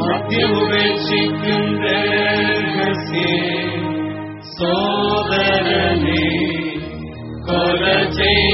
മധ്യമുപേക്ഷിക്കുന്ന സോദരനെ കൊല ചെയ്യ